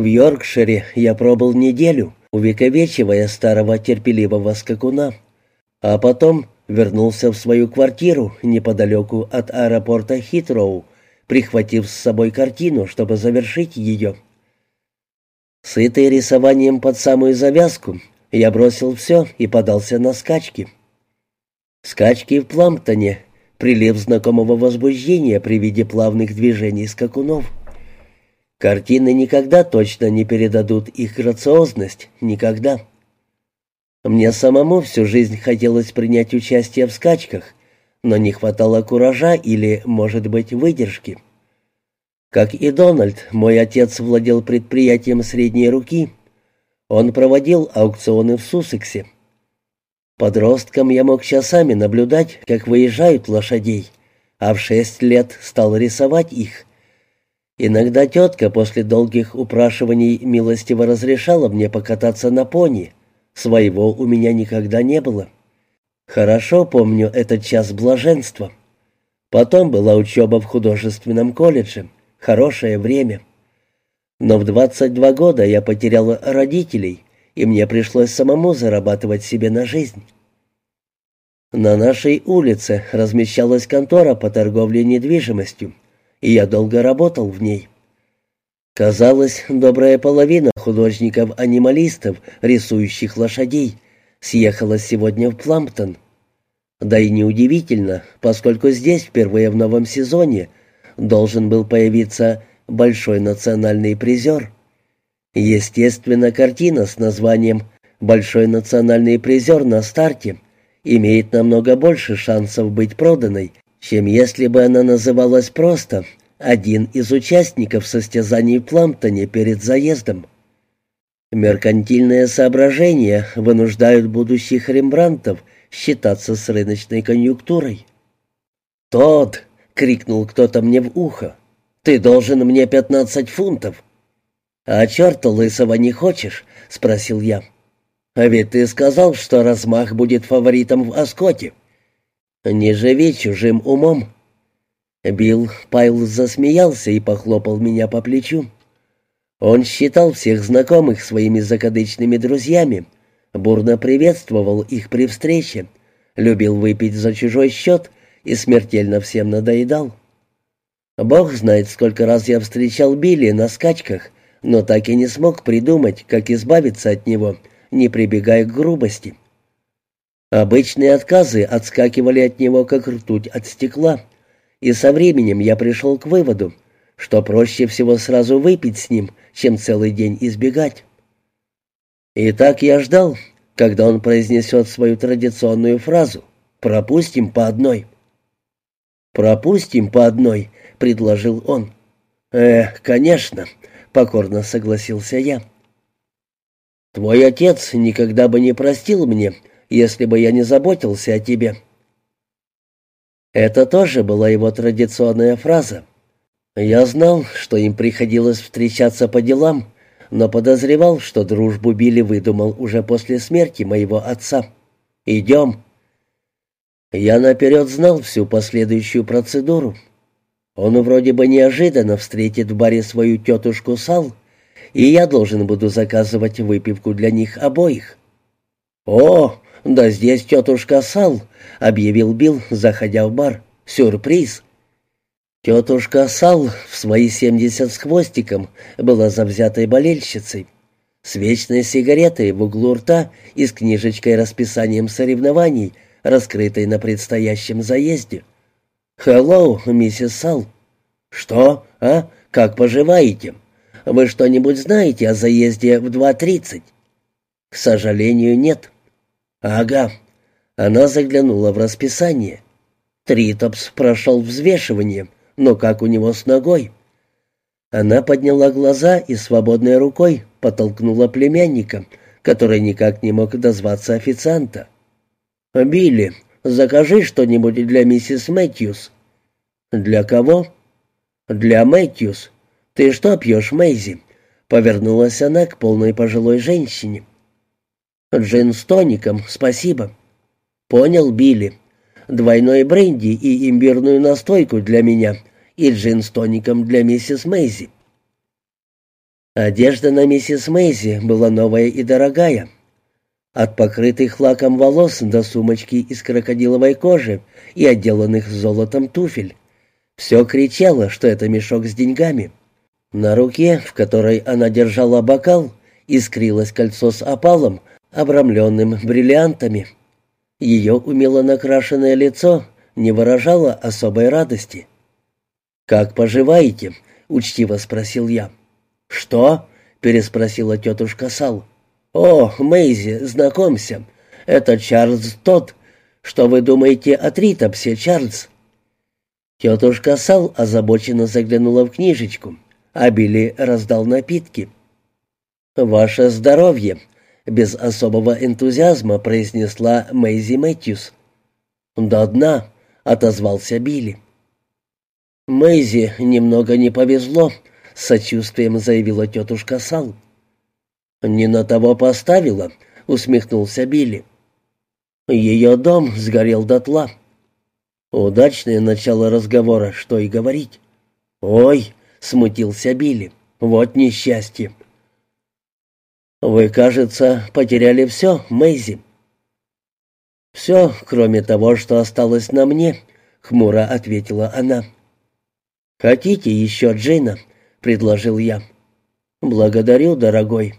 В Йоркшире я пробыл неделю, увековечивая старого терпеливого скакуна, а потом вернулся в свою квартиру неподалеку от аэропорта Хитроу, прихватив с собой картину, чтобы завершить ее. Сытый рисованием под самую завязку, я бросил все и подался на скачки. Скачки в Пламптоне, прилив знакомого возбуждения при виде плавных движений скакунов. Картины никогда точно не передадут их грациозность, никогда. Мне самому всю жизнь хотелось принять участие в скачках, но не хватало куража или, может быть, выдержки. Как и Дональд, мой отец владел предприятием средней руки. Он проводил аукционы в Суссексе. Подростком я мог часами наблюдать, как выезжают лошадей, а в шесть лет стал рисовать их. Иногда тетка после долгих упрашиваний милостиво разрешала мне покататься на пони. Своего у меня никогда не было. Хорошо помню этот час блаженства. Потом была учеба в художественном колледже — хорошее время. Но в 22 года я потерял родителей, и мне пришлось самому зарабатывать себе на жизнь. На нашей улице размещалась контора по торговле недвижимостью, и я долго работал в ней. Казалось, добрая половина художников-анималистов, рисующих лошадей, съехалась сегодня в Пламптон. Да и неудивительно, поскольку здесь впервые в новом сезоне – должен был появиться большой национальный призер. Естественно, картина с названием «Большой национальный призер на старте» имеет намного больше шансов быть проданной, чем если бы она называлась просто «Один из участников состязаний в Пламптоне перед заездом». Меркантильные соображения вынуждают будущих рембрантов считаться с рыночной конъюнктурой. «Тот!» — крикнул кто-то мне в ухо. «Ты должен мне пятнадцать фунтов». «А черта лысого не хочешь?» — спросил я. «А ведь ты сказал, что размах будет фаворитом в Оскоте». «Не живи чужим умом». Билл Пайл засмеялся и похлопал меня по плечу. Он считал всех знакомых своими закадычными друзьями, бурно приветствовал их при встрече, любил выпить за чужой счет и смертельно всем надоедал. Бог знает, сколько раз я встречал Билли на скачках, но так и не смог придумать, как избавиться от него, не прибегая к грубости. Обычные отказы отскакивали от него, как ртуть от стекла, и со временем я пришел к выводу, что проще всего сразу выпить с ним, чем целый день избегать. И так я ждал, когда он произнесет свою традиционную фразу «пропустим по одной». «Пропустим по одной», — предложил он. «Э, конечно», — покорно согласился я. «Твой отец никогда бы не простил мне, если бы я не заботился о тебе». Это тоже была его традиционная фраза. Я знал, что им приходилось встречаться по делам, но подозревал, что дружбу Билли выдумал уже после смерти моего отца. «Идем», я наперед знал всю последующую процедуру. Он вроде бы неожиданно встретит в баре свою тетушку Сал, и я должен буду заказывать выпивку для них обоих. «О, да здесь тетушка Сал», — объявил Билл, заходя в бар. «Сюрприз». Тетушка Сал в свои семьдесят с хвостиком была завзятой болельщицей. С вечной сигаретой в углу рта и с книжечкой расписанием соревнований — раскрытой на предстоящем заезде. «Хеллоу, миссис Сал». «Что? А? Как поживаете? Вы что-нибудь знаете о заезде в 2.30?» «К сожалению, нет». «Ага». Она заглянула в расписание. Тритопс прошел взвешивание, но как у него с ногой? Она подняла глаза и свободной рукой подтолкнула племянника, который никак не мог дозваться официанта. «Билли, закажи что-нибудь для миссис Мэтьюс». «Для кого?» «Для Мэтьюс. Ты что пьешь, Мэйзи?» Повернулась она к полной пожилой женщине. «Джин с тоником, спасибо». «Понял, Билли. Двойной бренди и имбирную настойку для меня и джин с тоником для миссис Мэйзи». Одежда на миссис Мэйзи была новая и дорогая. От покрытых лаком волос до сумочки из крокодиловой кожи и отделанных золотом туфель. Все кричало, что это мешок с деньгами. На руке, в которой она держала бокал, искрилось кольцо с опалом, обрамленным бриллиантами. Ее умело накрашенное лицо не выражало особой радости. «Как поживаете?» — учтиво спросил я. «Что?» — переспросила тетушка Сал. «О, Мэйзи, знакомься. Это Чарльз тот. Что вы думаете о Тритопсе, Чарльз?» Тетушка Сал озабоченно заглянула в книжечку, а Билли раздал напитки. «Ваше здоровье!» — без особого энтузиазма произнесла Мэйзи Мэтьюс. «До дна!» — отозвался Билли. «Мэйзи немного не повезло», — с сочувствием заявила тетушка Сал. «Не на того поставила», — усмехнулся Билли. «Ее дом сгорел дотла». Удачное начало разговора, что и говорить. «Ой», — смутился Билли, — «вот несчастье». «Вы, кажется, потеряли все, Мэйзи». «Все, кроме того, что осталось на мне», — хмуро ответила она. «Хотите еще джина?» — предложил я. «Благодарю, дорогой».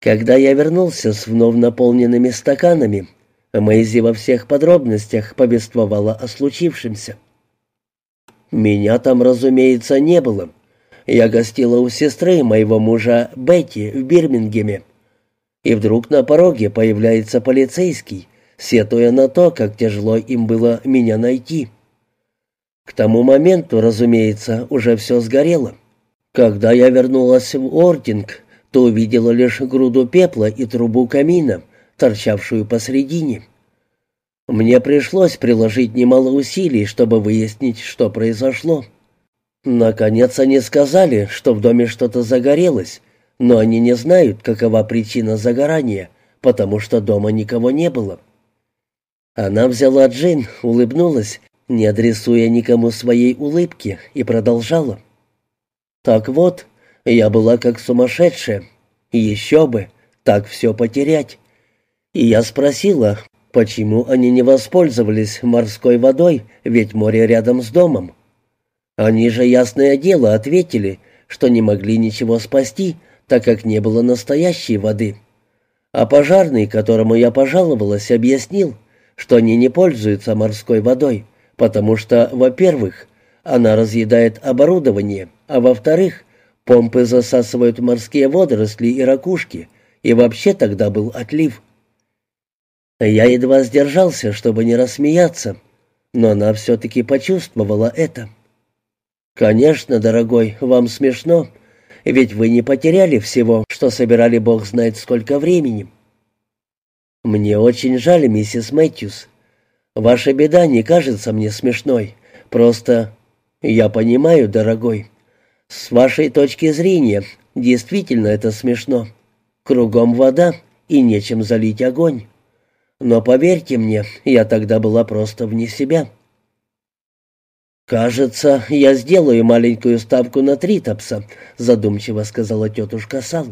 Когда я вернулся с вновь наполненными стаканами, Мэйзи во всех подробностях повествовала о случившемся. Меня там, разумеется, не было. Я гостила у сестры моего мужа Бетти в Бирмингеме. И вдруг на пороге появляется полицейский, сетуя на то, как тяжело им было меня найти. К тому моменту, разумеется, уже все сгорело. Когда я вернулась в Ортинг, то увидела лишь груду пепла и трубу камина, торчавшую посредине. Мне пришлось приложить немало усилий, чтобы выяснить, что произошло. Наконец они сказали, что в доме что-то загорелось, но они не знают, какова причина загорания, потому что дома никого не было. Она взяла джин, улыбнулась, не адресуя никому своей улыбки, и продолжала. «Так вот, я была как сумасшедшая. Еще бы, так все потерять. И я спросила, почему они не воспользовались морской водой, ведь море рядом с домом. Они же, ясное дело, ответили, что не могли ничего спасти, так как не было настоящей воды. А пожарный, которому я пожаловалась, объяснил, что они не пользуются морской водой, потому что, во-первых, она разъедает оборудование, а во-вторых, Помпы засасывают морские водоросли и ракушки, и вообще тогда был отлив. Я едва сдержался, чтобы не рассмеяться, но она все-таки почувствовала это. «Конечно, дорогой, вам смешно, ведь вы не потеряли всего, что собирали бог знает сколько времени». «Мне очень жаль, миссис Мэтьюс. Ваша беда не кажется мне смешной. Просто я понимаю, дорогой. С вашей точки зрения, действительно это смешно. Кругом вода и нечем залить огонь. Но поверьте мне, я тогда была просто вне себя. «Кажется, я сделаю маленькую ставку на Тритопса», — задумчиво сказала тетушка Сал.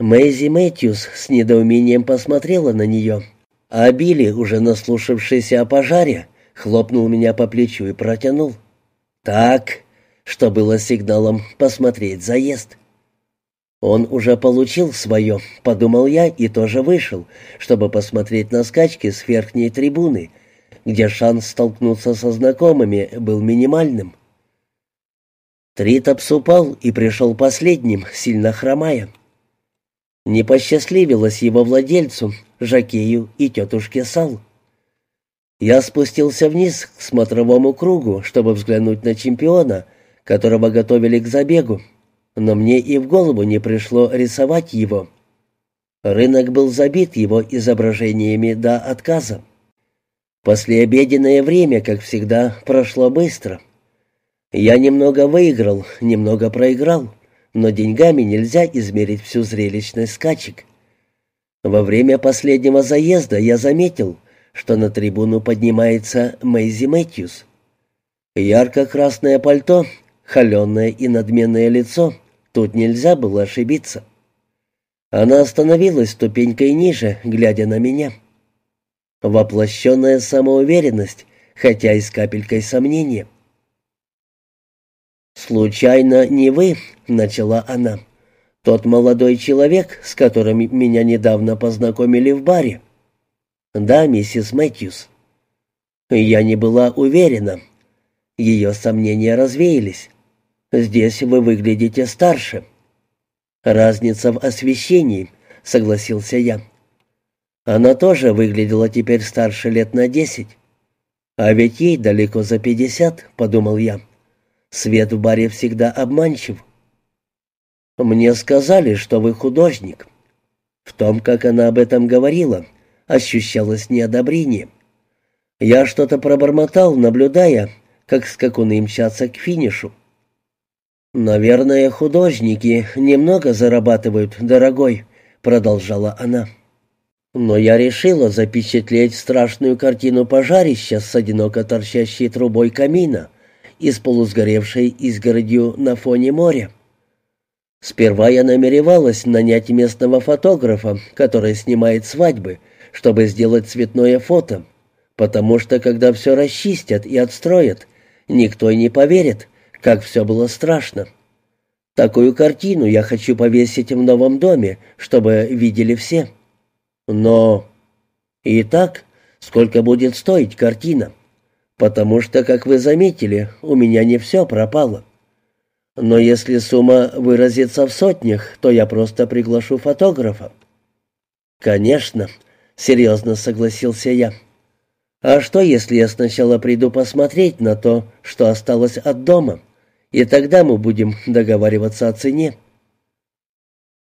Мэйзи Мэтьюс с недоумением посмотрела на нее, а Билли, уже наслушавшийся о пожаре, хлопнул меня по плечу и протянул. «Так, что было сигналом посмотреть заезд. Он уже получил свое, подумал я, и тоже вышел, чтобы посмотреть на скачки с верхней трибуны, где шанс столкнуться со знакомыми был минимальным. Тритопс упал и пришел последним, сильно хромая. Не посчастливилось его владельцу, Жакею и тетушке Сал. Я спустился вниз к смотровому кругу, чтобы взглянуть на чемпиона, которого готовили к забегу, но мне и в голову не пришло рисовать его. Рынок был забит его изображениями до отказа. Послеобеденное время, как всегда, прошло быстро. Я немного выиграл, немного проиграл, но деньгами нельзя измерить всю зрелищность скачек. Во время последнего заезда я заметил, что на трибуну поднимается Мэйзи Мэтьюс. Ярко-красное пальто холеное и надменное лицо. Тут нельзя было ошибиться. Она остановилась ступенькой ниже, глядя на меня. Воплощенная самоуверенность, хотя и с капелькой сомнения. «Случайно не вы?» — начала она. «Тот молодой человек, с которым меня недавно познакомили в баре?» «Да, миссис Мэтьюс». Я не была уверена. Ее сомнения развеялись. «Здесь вы выглядите старше». «Разница в освещении», — согласился я. Она тоже выглядела теперь старше лет на десять. «А ведь ей далеко за пятьдесят», — подумал я. «Свет в баре всегда обманчив». «Мне сказали, что вы художник». В том, как она об этом говорила, ощущалось неодобрение. Я что-то пробормотал, наблюдая, как скакуны мчатся к финишу. «Наверное, художники немного зарабатывают, дорогой», — продолжала она. «Но я решила запечатлеть страшную картину пожарища с одиноко торчащей трубой камина и с полусгоревшей изгородью на фоне моря. Сперва я намеревалась нанять местного фотографа, который снимает свадьбы, чтобы сделать цветное фото, потому что когда все расчистят и отстроят, никто и не поверит, как все было страшно. Такую картину я хочу повесить в новом доме, чтобы видели все. Но... Итак, сколько будет стоить картина? Потому что, как вы заметили, у меня не все пропало. Но если сумма выразится в сотнях, то я просто приглашу фотографа. Конечно, серьезно согласился я. А что, если я сначала приду посмотреть на то, что осталось от дома, и тогда мы будем договариваться о цене?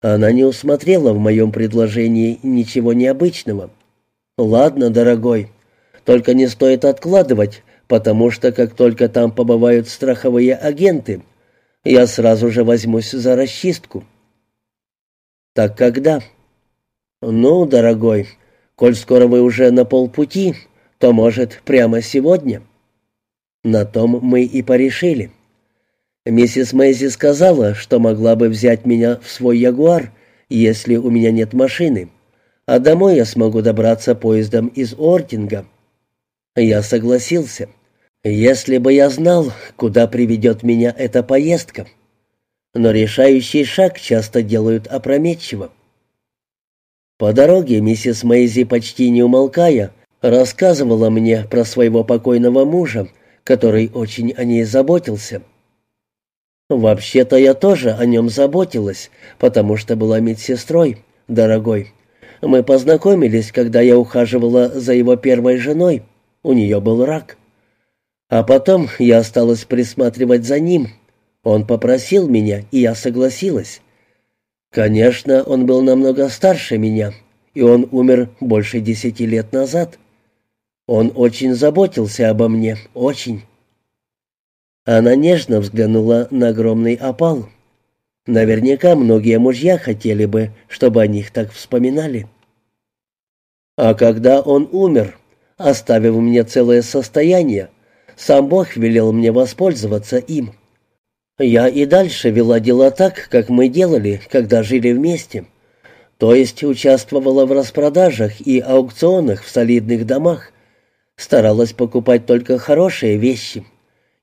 Она не усмотрела в моем предложении ничего необычного. «Ладно, дорогой, только не стоит откладывать, потому что как только там побывают страховые агенты, я сразу же возьмусь за расчистку». «Так когда?» «Ну, дорогой, коль скоро вы уже на полпути, то, может, прямо сегодня?» На том мы и порешили. Миссис Мэйзи сказала, что могла бы взять меня в свой «Ягуар», если у меня нет машины, а домой я смогу добраться поездом из Ортинга. Я согласился. Если бы я знал, куда приведет меня эта поездка. Но решающий шаг часто делают опрометчиво. По дороге миссис Мэйзи, почти не умолкая, рассказывала мне про своего покойного мужа, который очень о ней заботился. «Вообще-то я тоже о нем заботилась, потому что была медсестрой, дорогой. Мы познакомились, когда я ухаживала за его первой женой. У нее был рак. А потом я осталась присматривать за ним. Он попросил меня, и я согласилась. Конечно, он был намного старше меня, и он умер больше десяти лет назад. Он очень заботился обо мне, очень. Она нежно взглянула на огромный опал. Наверняка многие мужья хотели бы, чтобы о них так вспоминали. А когда он умер, оставив мне целое состояние, сам Бог велел мне воспользоваться им. Я и дальше вела дела так, как мы делали, когда жили вместе. То есть участвовала в распродажах и аукционах в солидных домах, Старалась покупать только хорошие вещи.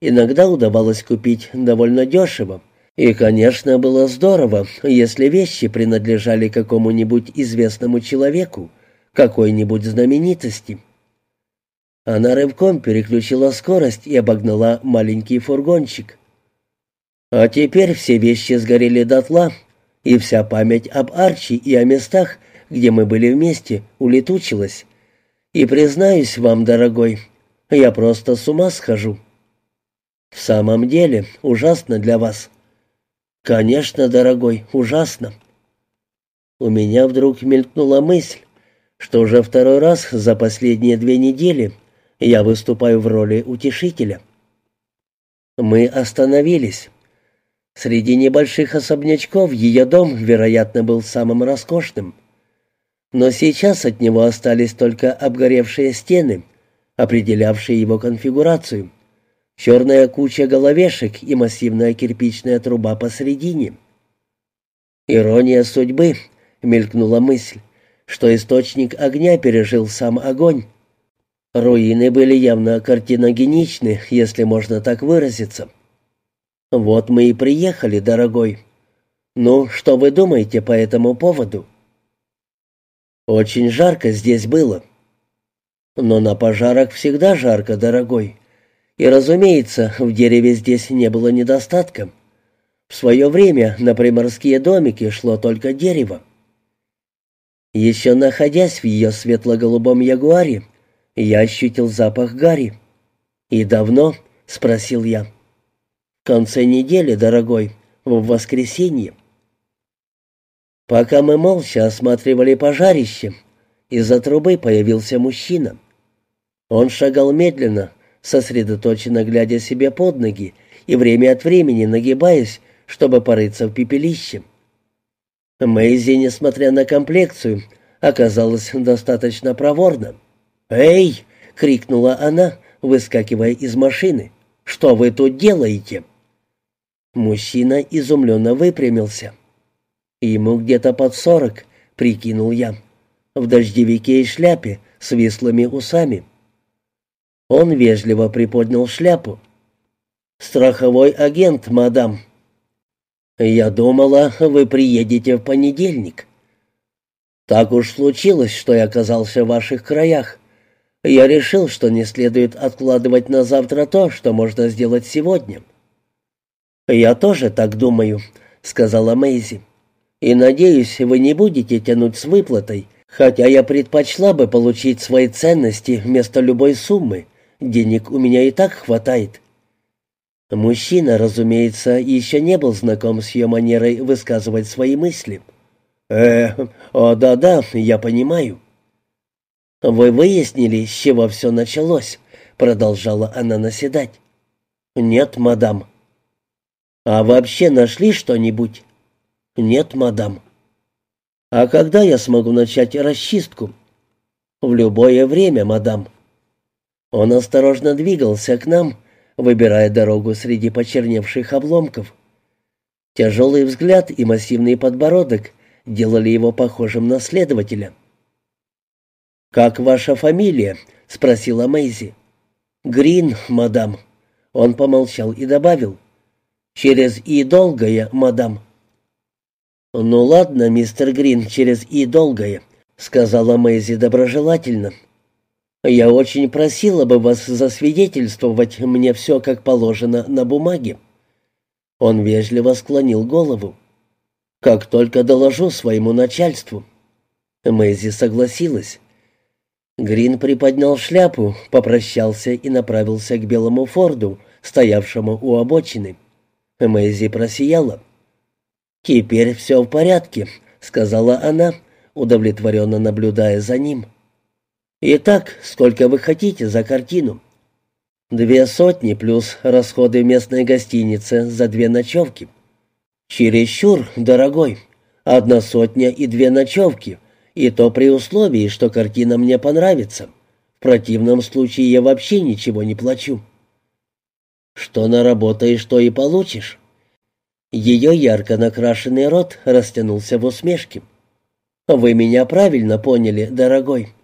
Иногда удавалось купить довольно дешево. И, конечно, было здорово, если вещи принадлежали какому-нибудь известному человеку, какой-нибудь знаменитости. Она рывком переключила скорость и обогнала маленький фургончик. А теперь все вещи сгорели дотла, и вся память об Арчи и о местах, где мы были вместе, улетучилась. И признаюсь вам, дорогой, я просто с ума схожу. В самом деле, ужасно для вас. Конечно, дорогой, ужасно. У меня вдруг мелькнула мысль, что уже второй раз за последние две недели я выступаю в роли утешителя. Мы остановились. Среди небольших особнячков ее дом, вероятно, был самым роскошным но сейчас от него остались только обгоревшие стены, определявшие его конфигурацию. Черная куча головешек и массивная кирпичная труба посредине. «Ирония судьбы», — мелькнула мысль, что источник огня пережил сам огонь. Руины были явно картиногеничны, если можно так выразиться. «Вот мы и приехали, дорогой. Ну, что вы думаете по этому поводу?» «Очень жарко здесь было». «Но на пожарах всегда жарко, дорогой. И, разумеется, в дереве здесь не было недостатка. В свое время на приморские домики шло только дерево. Еще находясь в ее светло-голубом ягуаре, я ощутил запах гари. «И давно?» — спросил я. «В конце недели, дорогой, в воскресенье». Пока мы молча осматривали пожарище, из-за трубы появился мужчина. Он шагал медленно, сосредоточенно глядя себе под ноги и время от времени нагибаясь, чтобы порыться в пепелище. Мэйзи, несмотря на комплекцию, оказалась достаточно проворна. «Эй!» — крикнула она, выскакивая из машины. «Что вы тут делаете?» Мужчина изумленно выпрямился. Ему где-то под сорок, прикинул я, в дождевике и шляпе с вислыми усами. Он вежливо приподнял шляпу. «Страховой агент, мадам». «Я думала, вы приедете в понедельник». «Так уж случилось, что я оказался в ваших краях. Я решил, что не следует откладывать на завтра то, что можно сделать сегодня». «Я тоже так думаю», — сказала Мэйзи. «И надеюсь, вы не будете тянуть с выплатой, хотя я предпочла бы получить свои ценности вместо любой суммы, Денег у меня и так хватает». Мужчина, разумеется, еще не был знаком с ее манерой высказывать свои мысли. «Э, о да-да, я понимаю». «Вы выяснили, с чего все началось?» — продолжала она наседать. «Нет, мадам». «А вообще нашли что-нибудь?» «Нет, мадам». «А когда я смогу начать расчистку?» «В любое время, мадам». Он осторожно двигался к нам, выбирая дорогу среди почерневших обломков. Тяжелый взгляд и массивный подбородок делали его похожим на следователя. «Как ваша фамилия?» — спросила Мэйзи. «Грин, мадам». Он помолчал и добавил. «Через «и» долгое, мадам». «Ну ладно, мистер Грин, через «и» долгое», — сказала Мэйзи доброжелательно. Я очень просила бы вас засвидетельствовать мне все, как положено, на бумаге». Он вежливо склонил голову. «Как только доложу своему начальству». Мэйзи согласилась. Грин приподнял шляпу, попрощался и направился к белому форду, стоявшему у обочины. Мэйзи просияла. «Теперь все в порядке», — сказала она, удовлетворенно наблюдая за ним. «Итак, сколько вы хотите за картину?» «Две сотни плюс расходы местной гостиницы за две ночевки». «Чересчур, дорогой. Одна сотня и две ночевки, и то при условии, что картина мне понравится. В противном случае я вообще ничего не плачу». «Что наработаешь, то и получишь». Ее ярко накрашенный рот растянулся в усмешке. «Вы меня правильно поняли, дорогой.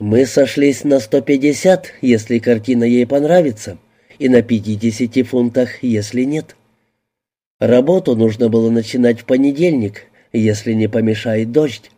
Мы сошлись на 150, если картина ей понравится, и на 50 фунтах, если нет. Работу нужно было начинать в понедельник, если не помешает дождь.